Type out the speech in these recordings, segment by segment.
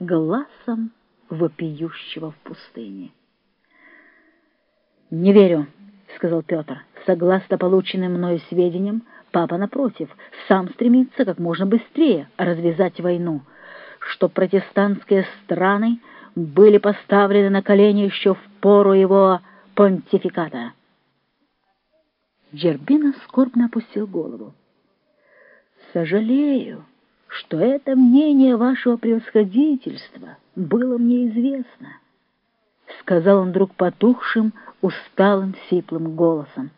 глазом вопиющего в пустыне. «Не верю», — сказал Петр. «Согласно полученным мною сведениям, папа, напротив, сам стремится как можно быстрее развязать войну, что протестантские страны были поставлены на колени еще в пору его понтификата». Джербина скорбно опустил голову. «Сожалею, что это мнение вашего превосходительства было мне известно», — сказал он вдруг потухшим, усталым, сиплым голосом.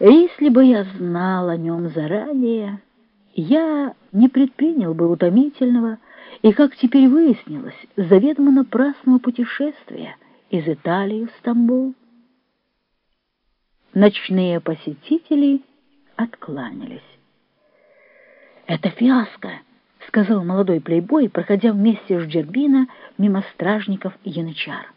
«Если бы я знал о нем заранее, я не предпринял бы утомительного и, как теперь выяснилось, заведомо напрасного путешествия из Италии в Стамбул». Ночные посетители откланялись. «Это фиаско!» — сказал молодой плейбой, проходя вместе с Джербина мимо стражников янычар.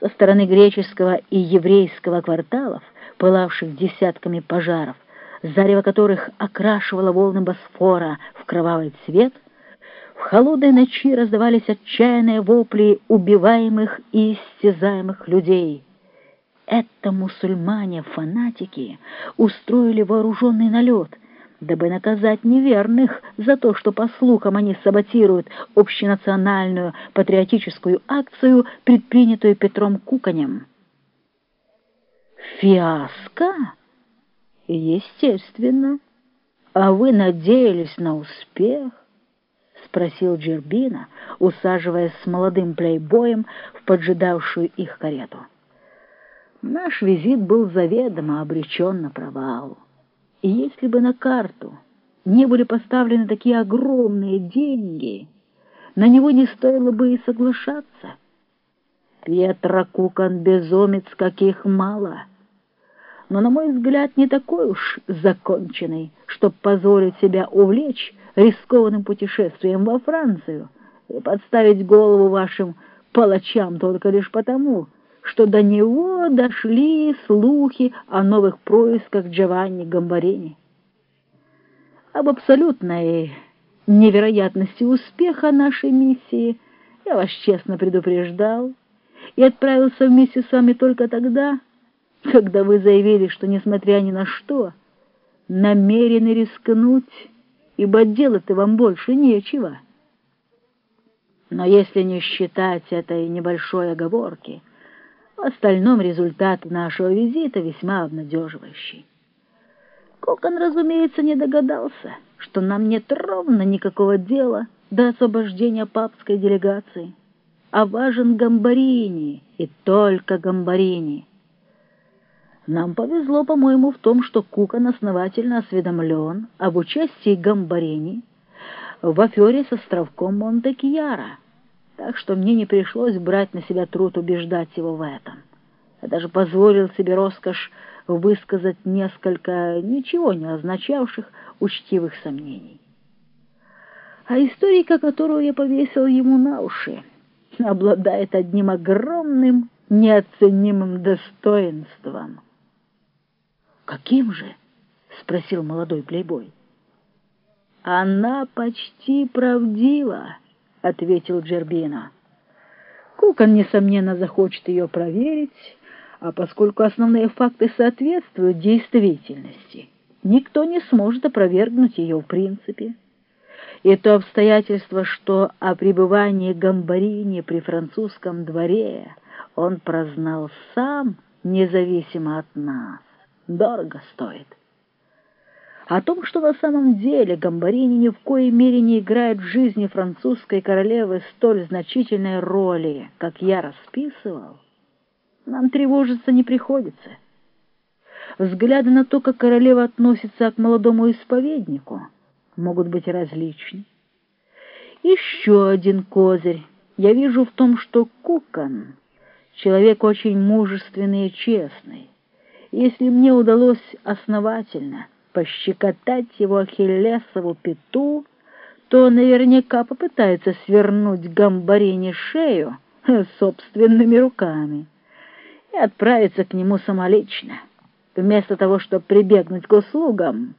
Со стороны греческого и еврейского кварталов, пылавших десятками пожаров, зарево которых окрашивало волны Босфора в кровавый цвет, в холодной ночи раздавались отчаянные вопли убиваемых и истязаемых людей — это мусульмане-фанатики устроили вооруженный налет, дабы наказать неверных за то, что, по слухам, они саботируют общенациональную патриотическую акцию, предпринятую Петром Куканем. «Фиаско? Естественно. А вы надеялись на успех?» — спросил Джербина, усаживаясь с молодым плейбоем в поджидавшую их карету. Наш визит был заведомо обречен на провал. И если бы на карту не были поставлены такие огромные деньги, на него не стоило бы и соглашаться. Петра Кукан безумец, каких мало. Но, на мой взгляд, не такой уж законченный, чтоб позволить себя увлечь рискованным путешествием во Францию и подставить голову вашим палачам только лишь потому, что до него дошли слухи о новых происках Джованни Гамбарини. Об абсолютной невероятности успеха нашей миссии я вас честно предупреждал и отправился вместе с вами только тогда, когда вы заявили, что, несмотря ни на что, намерены рискнуть, ибо делать-то вам больше нечего. Но если не считать этой небольшой оговорки, остальном результат нашего визита весьма обнадеживающий. Кокон, разумеется, не догадался, что нам нет ровно никакого дела до освобождения папской делегации, а важен Гамбарини и только Гамбарини. Нам повезло, по-моему, в том, что Кукон основательно осведомлен об участии Гамбарини в афере с островком Монте-Кьяра — так что мне не пришлось брать на себя труд убеждать его в этом. Я даже позволил себе роскошь высказать несколько ничего не означавших учтивых сомнений. А историка, которую я повесил ему на уши, обладает одним огромным неоценимым достоинством. «Каким же?» — спросил молодой плейбой. «Она почти правдива». — ответил Джербина. Кукон, несомненно, захочет ее проверить, а поскольку основные факты соответствуют действительности, никто не сможет опровергнуть ее в принципе. И то обстоятельство, что о пребывании Гамбарини при французском дворе он прознал сам, независимо от нас, дорого стоит. О том, что на самом деле Гамбарини ни в коей мере не играет в жизни французской королевы столь значительной роли, как я расписывал, нам тревожиться не приходится. Взгляды на то, как королева относится к молодому исповеднику, могут быть различны. Еще один козырь я вижу в том, что Кукан — человек очень мужественный и честный. Если мне удалось основательно — пощекотать его ахиллесову пяту, то наверняка попытается свернуть гамбарине шею собственными руками и отправиться к нему самолично, вместо того, чтобы прибегнуть к услугам